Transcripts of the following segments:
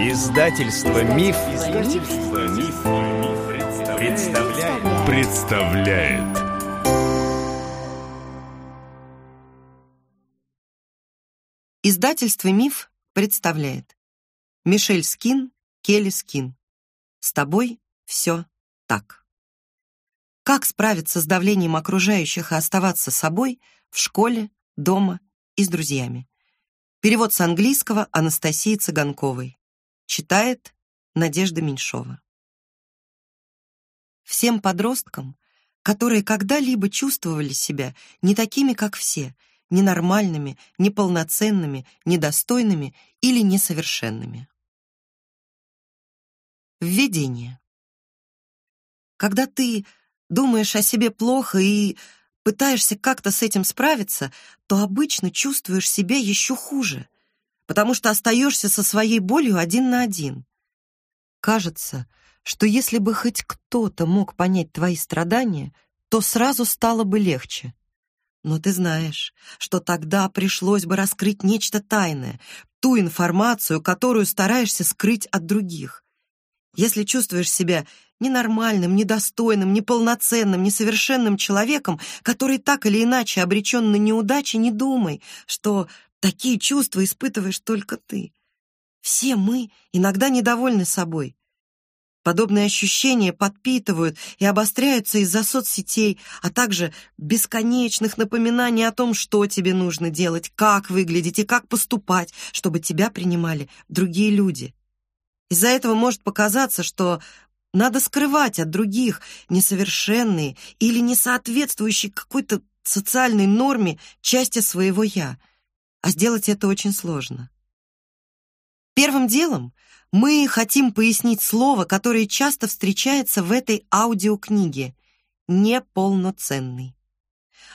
Издательство Миф, Издательство Миф, представляет. представляет. Издательство Миф представляет. Мишель Скин, Келли Скин. С тобой все так. Как справиться с давлением окружающих и оставаться собой в школе, дома и с друзьями? Перевод с английского Анастасии Цыганковой. Читает Надежда Меньшова. Всем подросткам, которые когда-либо чувствовали себя не такими, как все, ненормальными, неполноценными, недостойными или несовершенными. Введение. Когда ты думаешь о себе плохо и пытаешься как-то с этим справиться, то обычно чувствуешь себя еще хуже — потому что остаешься со своей болью один на один. Кажется, что если бы хоть кто-то мог понять твои страдания, то сразу стало бы легче. Но ты знаешь, что тогда пришлось бы раскрыть нечто тайное, ту информацию, которую стараешься скрыть от других. Если чувствуешь себя ненормальным, недостойным, неполноценным, несовершенным человеком, который так или иначе обречен на неудачи, не думай, что Такие чувства испытываешь только ты. Все мы иногда недовольны собой. Подобные ощущения подпитывают и обостряются из-за соцсетей, а также бесконечных напоминаний о том, что тебе нужно делать, как выглядеть и как поступать, чтобы тебя принимали другие люди. Из-за этого может показаться, что надо скрывать от других несовершенные или несоответствующие какой-то социальной норме части своего «я», а сделать это очень сложно. Первым делом мы хотим пояснить слово, которое часто встречается в этой аудиокниге неполноценный.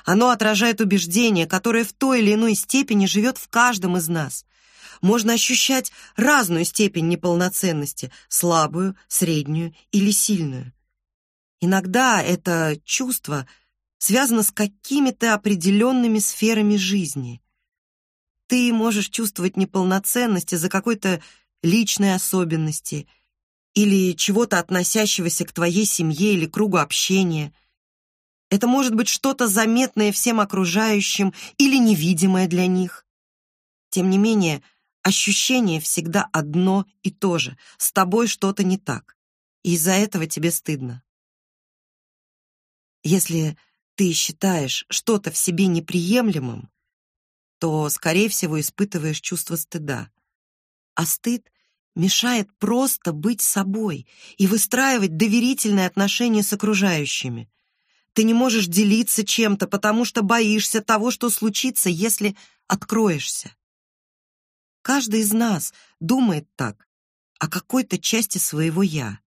Оно отражает убеждение, которое в той или иной степени живет в каждом из нас. Можно ощущать разную степень неполноценности, слабую, среднюю или сильную. Иногда это чувство связано с какими-то определенными сферами жизни. Ты можешь чувствовать неполноценность из-за какой-то личной особенности или чего-то относящегося к твоей семье или кругу общения. Это может быть что-то заметное всем окружающим или невидимое для них. Тем не менее, ощущение всегда одно и то же. С тобой что-то не так. И из-за этого тебе стыдно. Если ты считаешь что-то в себе неприемлемым, то, скорее всего, испытываешь чувство стыда. А стыд мешает просто быть собой и выстраивать доверительные отношения с окружающими. Ты не можешь делиться чем-то, потому что боишься того, что случится, если откроешься. Каждый из нас думает так о какой-то части своего «я».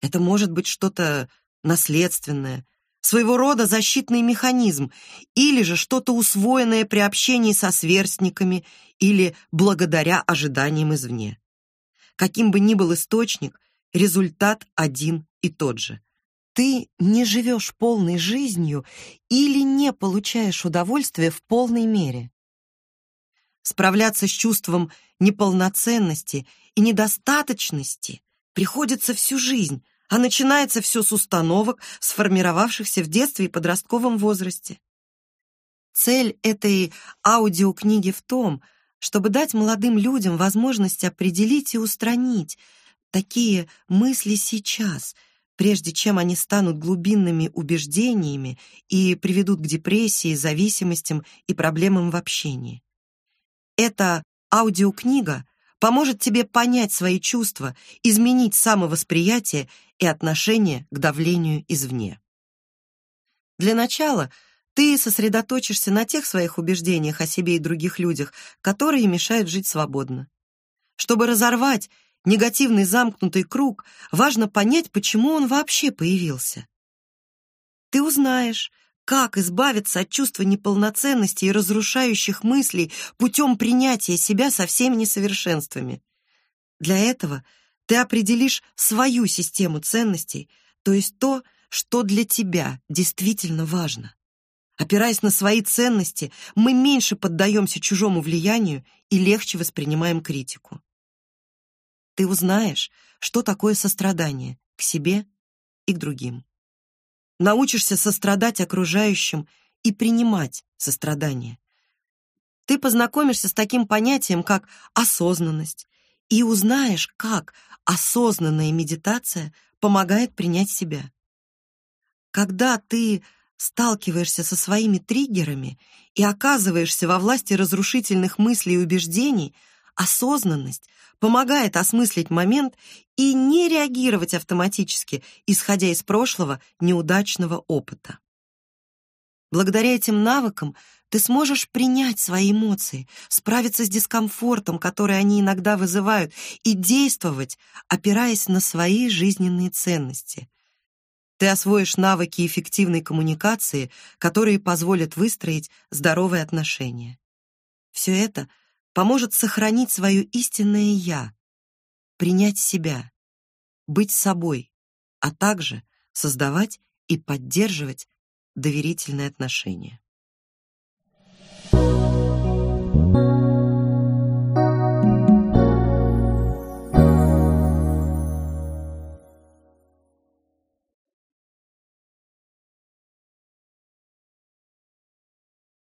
Это может быть что-то наследственное, своего рода защитный механизм, или же что-то усвоенное при общении со сверстниками или благодаря ожиданиям извне. Каким бы ни был источник, результат один и тот же. Ты не живешь полной жизнью или не получаешь удовольствия в полной мере. Справляться с чувством неполноценности и недостаточности приходится всю жизнь, а начинается все с установок, сформировавшихся в детстве и подростковом возрасте. Цель этой аудиокниги в том, чтобы дать молодым людям возможность определить и устранить такие мысли сейчас, прежде чем они станут глубинными убеждениями и приведут к депрессии, зависимостям и проблемам в общении. Эта аудиокнига поможет тебе понять свои чувства, изменить самовосприятие и отношение к давлению извне. Для начала ты сосредоточишься на тех своих убеждениях о себе и других людях, которые мешают жить свободно. Чтобы разорвать негативный замкнутый круг, важно понять, почему он вообще появился. Ты узнаешь, как избавиться от чувства неполноценности и разрушающих мыслей путем принятия себя со всеми несовершенствами? Для этого ты определишь свою систему ценностей, то есть то, что для тебя действительно важно. Опираясь на свои ценности, мы меньше поддаемся чужому влиянию и легче воспринимаем критику. ты узнаешь, что такое сострадание к себе и к другим. Научишься сострадать окружающим и принимать сострадание. Ты познакомишься с таким понятием, как осознанность, и узнаешь, как осознанная медитация помогает принять себя. Когда ты сталкиваешься со своими триггерами и оказываешься во власти разрушительных мыслей и убеждений, осознанность помогает осмыслить момент и не реагировать автоматически, исходя из прошлого неудачного опыта. Благодаря этим навыкам ты сможешь принять свои эмоции, справиться с дискомфортом, который они иногда вызывают, и действовать, опираясь на свои жизненные ценности. Ты освоишь навыки эффективной коммуникации, которые позволят выстроить здоровые отношения. Все это поможет сохранить свое истинное «я», принять себя, быть собой, а также создавать и поддерживать доверительные отношения.